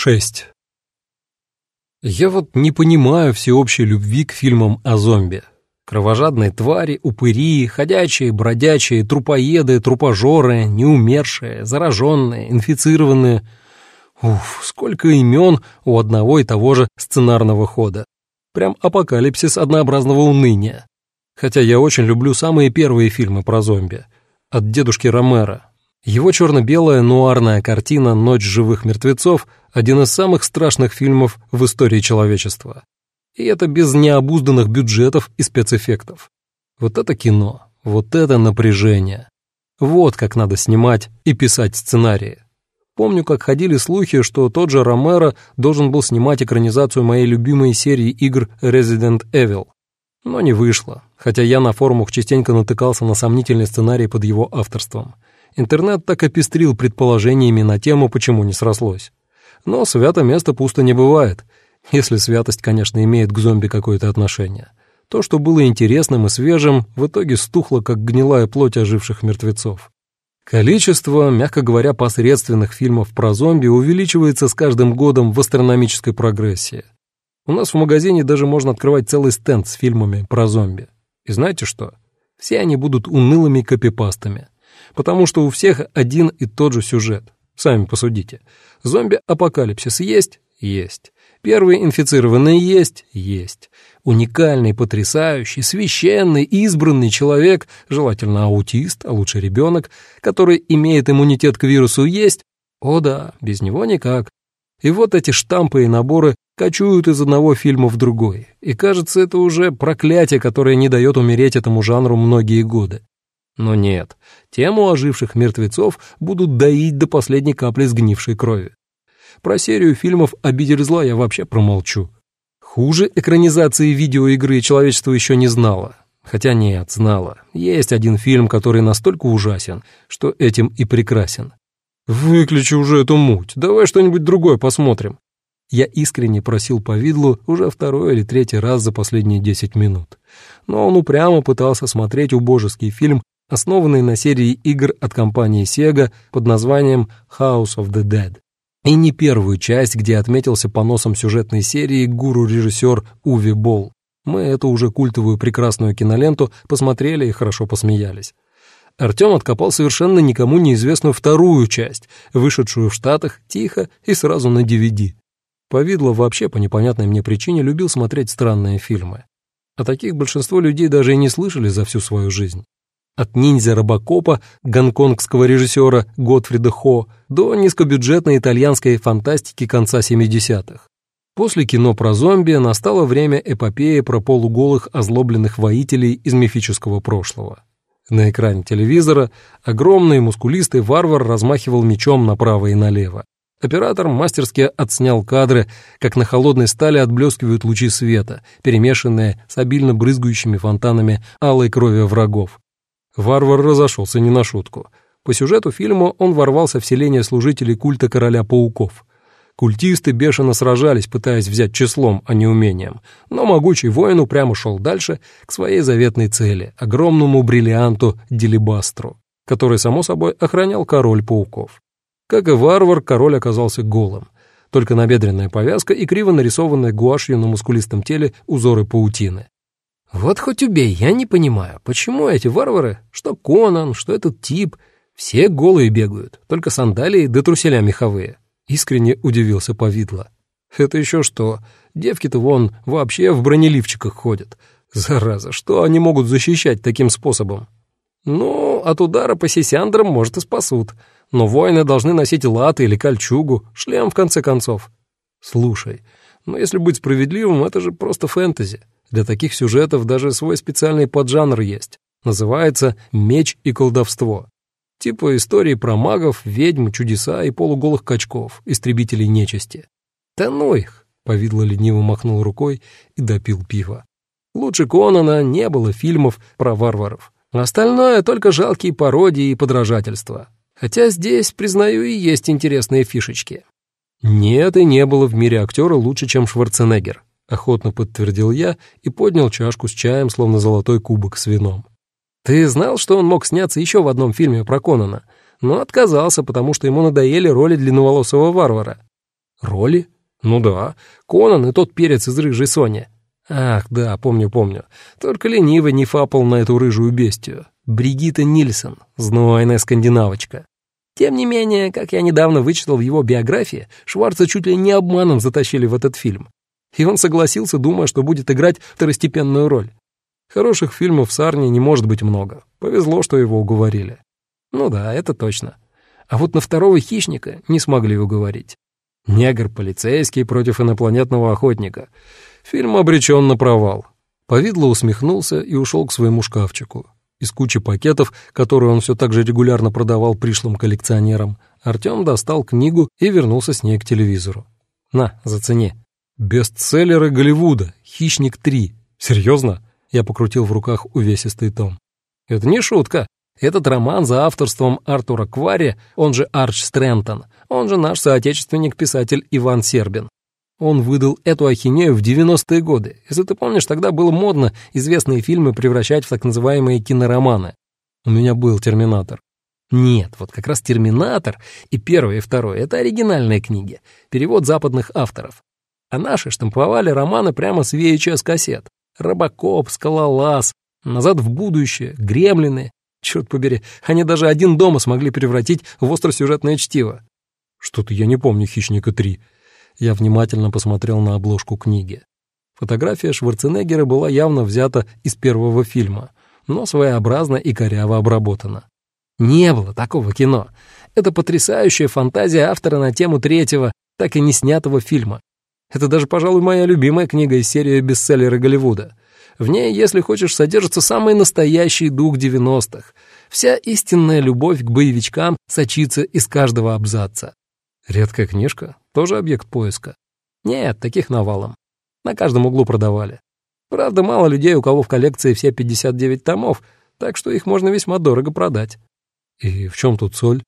6. Я вот не понимаю всеобщей любви к фильмам о зомби. Кровожадные твари, упыри, ходячие, бродячие, трупоеды, трупожоры, неумершие, зараженные, инфицированные. Уф, сколько имен у одного и того же сценарного хода. Прям апокалипсис однообразного уныния. Хотя я очень люблю самые первые фильмы про зомби. От дедушки Ромера, его черно-белая нуарная картина «Ночь живых мертвецов» — один из самых страшных фильмов в истории человечества. И это без необузданных бюджетов и спецэффектов. Вот это кино, вот это напряжение. Вот как надо снимать и писать сценарии. Помню, как ходили слухи, что тот же Ромеро должен был снимать экранизацию моей любимой серии игр Resident Evil. Но не вышло, хотя я на форумах частенько натыкался на сомнительный сценарий под его авторством — Интернет так опестрил предположениями на тему, почему не срослось. Но свято место пусто не бывает, если святость, конечно, имеет к зомби какое-то отношение. То, что было интересным и свежим, в итоге стухло, как гнилая плоть оживших мертвецов. Количество, мягко говоря, посредственных фильмов про зомби увеличивается с каждым годом в астрономической прогрессии. У нас в магазине даже можно открывать целый стенд с фильмами про зомби. И знаете что? Все они будут унылыми копипастами потому что у всех один и тот же сюжет. Сами посудите. Зомби-апокалипсис есть? Есть. Первый инфицированный есть? Есть. Уникальный, потрясающий, священный, избранный человек, желательно аутист, а лучше ребенок, который имеет иммунитет к вирусу есть? О да, без него никак. И вот эти штампы и наборы кочуют из одного фильма в другой. И кажется, это уже проклятие, которое не дает умереть этому жанру многие годы. Но нет, тему оживших мертвецов будут доить до последней капли сгнившей крови. Про серию фильмов «Обитель зла» я вообще промолчу. Хуже экранизации видеоигры человечество еще не знало. Хотя нет, знало. Есть один фильм, который настолько ужасен, что этим и прекрасен. «Выключи уже эту муть, давай что-нибудь другое посмотрим». Я искренне просил Повидлу уже второй или третий раз за последние десять минут. Но он упрямо пытался смотреть убожеский фильм основанный на серии игр от компании Sega под названием House of the Dead. И не первую часть, где отметился поносом сюжетной серии гуру-режиссер Уви Болл. Мы эту уже культовую прекрасную киноленту посмотрели и хорошо посмеялись. Артем откопал совершенно никому неизвестную вторую часть, вышедшую в Штатах тихо и сразу на DVD. Повидло вообще по непонятной мне причине любил смотреть странные фильмы. О таких большинство людей даже и не слышали за всю свою жизнь. От ниндзя-робокопа, гонконгского режиссера Готфрида Хо до низкобюджетной итальянской фантастики конца 70-х. После кино про зомби настало время эпопеи про полуголых озлобленных воителей из мифического прошлого. На экране телевизора огромный мускулистый варвар размахивал мечом направо и налево. Оператор мастерски отснял кадры, как на холодной стали отблескивают лучи света, перемешанные с обильно брызгающими фонтанами алой крови врагов. Варвар разошелся не на шутку. По сюжету фильма он ворвался в селение служителей культа короля пауков. Культисты бешено сражались, пытаясь взять числом, а не умением, но могучий воин упрямо шел дальше к своей заветной цели — огромному бриллианту Делибастру, который, само собой, охранял король пауков. Как и варвар, король оказался голым. Только набедренная повязка и криво нарисованная гуашью на мускулистом теле узоры паутины. Вот хоть убей, я не понимаю, почему эти варвары, что Конан, что этот тип, все голые бегают, только сандалии да труселя меховые. Искренне удивился Повидло. Это еще что? Девки-то вон вообще в бронеливчиках ходят. Зараза, что они могут защищать таким способом? Ну, от удара по сисяндрам, может, и спасут. Но воины должны носить латы или кольчугу, шлем, в конце концов. Слушай, но если быть справедливым, это же просто фэнтези. Для таких сюжетов даже свой специальный поджанр есть. Называется «Меч и колдовство». Типа истории про магов, ведьм, чудеса и полуголых качков, истребителей нечисти. «Да ну их!» — повидло лениво махнул рукой и допил пива. Лучше Конана не было фильмов про варваров. Остальное только жалкие пародии и подражательства. Хотя здесь, признаю, и есть интересные фишечки. Нет и не было в мире актера лучше, чем Шварценеггер. — охотно подтвердил я и поднял чашку с чаем, словно золотой кубок с вином. «Ты знал, что он мог сняться еще в одном фильме про Конана, но отказался, потому что ему надоели роли длинноволосого варвара?» Роли? Ну да, Конан и тот перец из рыжей Сони. Ах, да, помню-помню. Только ленивый не фапал на эту рыжую бестию. Бригитта Нильсон, знойная скандинавочка. Тем не менее, как я недавно вычитал в его биографии, Шварца чуть ли не обманом затащили в этот фильм. И он согласился, думая, что будет играть второстепенную роль. Хороших фильмов с Арни не может быть много. Повезло, что его уговорили. Ну да, это точно. А вот на второго хищника не смогли уговорить. Негр полицейский против инопланетного охотника. Фильм обречен на провал. Повидло усмехнулся и ушел к своему шкафчику. Из кучи пакетов, которые он все так же регулярно продавал пришлым коллекционерам, Артем достал книгу и вернулся с ней к телевизору. «На, зацени». «Бестселлеры Голливуда. Хищник 3». «Серьезно?» Я покрутил в руках увесистый том. «Это не шутка. Этот роман за авторством Артура Квари, он же Арч Стрэнтон, он же наш соотечественник-писатель Иван Сербин. Он выдал эту ахинею в 90-е годы. Если ты помнишь, тогда было модно известные фильмы превращать в так называемые кинороманы. У меня был «Терминатор». Нет, вот как раз «Терминатор» и первый, и второй — это оригинальные книги, перевод западных авторов. А наши штамповали романы прямо с VHS-кассет. «Робокоп», «Скалолаз», «Назад в будущее», «Гремлины». Черт побери, они даже один дома смогли превратить в остросюжетное чтиво. Что-то я не помню «Хищника 3». Я внимательно посмотрел на обложку книги. Фотография Шварценеггера была явно взята из первого фильма, но своеобразно и коряво обработана. Не было такого кино. Это потрясающая фантазия автора на тему третьего, так и не снятого фильма. Это даже, пожалуй, моя любимая книга из серии бестселлеры Голливуда. В ней, если хочешь, содержится самый настоящий дух 90-х. Вся истинная любовь к боевичкам сочится из каждого абзаца. Редкая книжка, тоже объект поиска. Нет, таких навалом. На каждом углу продавали. Правда, мало людей, у кого в коллекции все 59 томов, так что их можно весьма дорого продать. И в чем тут соль?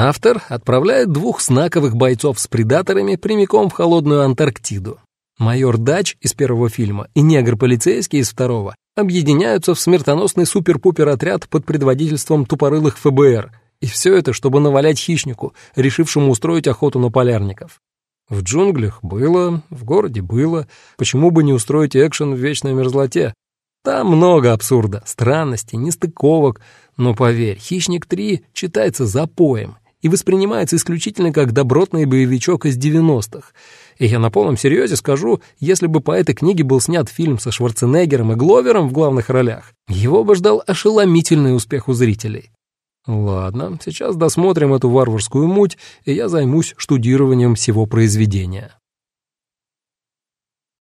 Автор отправляет двух знаковых бойцов с предаторами прямиком в холодную Антарктиду. Майор Дач из первого фильма и негр-полицейский из второго объединяются в смертоносный супер-пупер отряд под предводительством тупорылых ФБР — и все это, чтобы навалять хищнику, решившему устроить охоту на полярников. В джунглях было, в городе было. Почему бы не устроить экшен в вечной мерзлоте? Там много абсурда, странностей, нестыковок. Но поверь, «Хищник 3» читается запоем и воспринимается исключительно как добротный боевичок из 90-х. И я на полном серьезе скажу, если бы по этой книге был снят фильм со Шварценеггером и Гловером в главных ролях, его бы ждал ошеломительный успех у зрителей. Ладно, сейчас досмотрим эту варварскую муть, и я займусь штудированием всего произведения.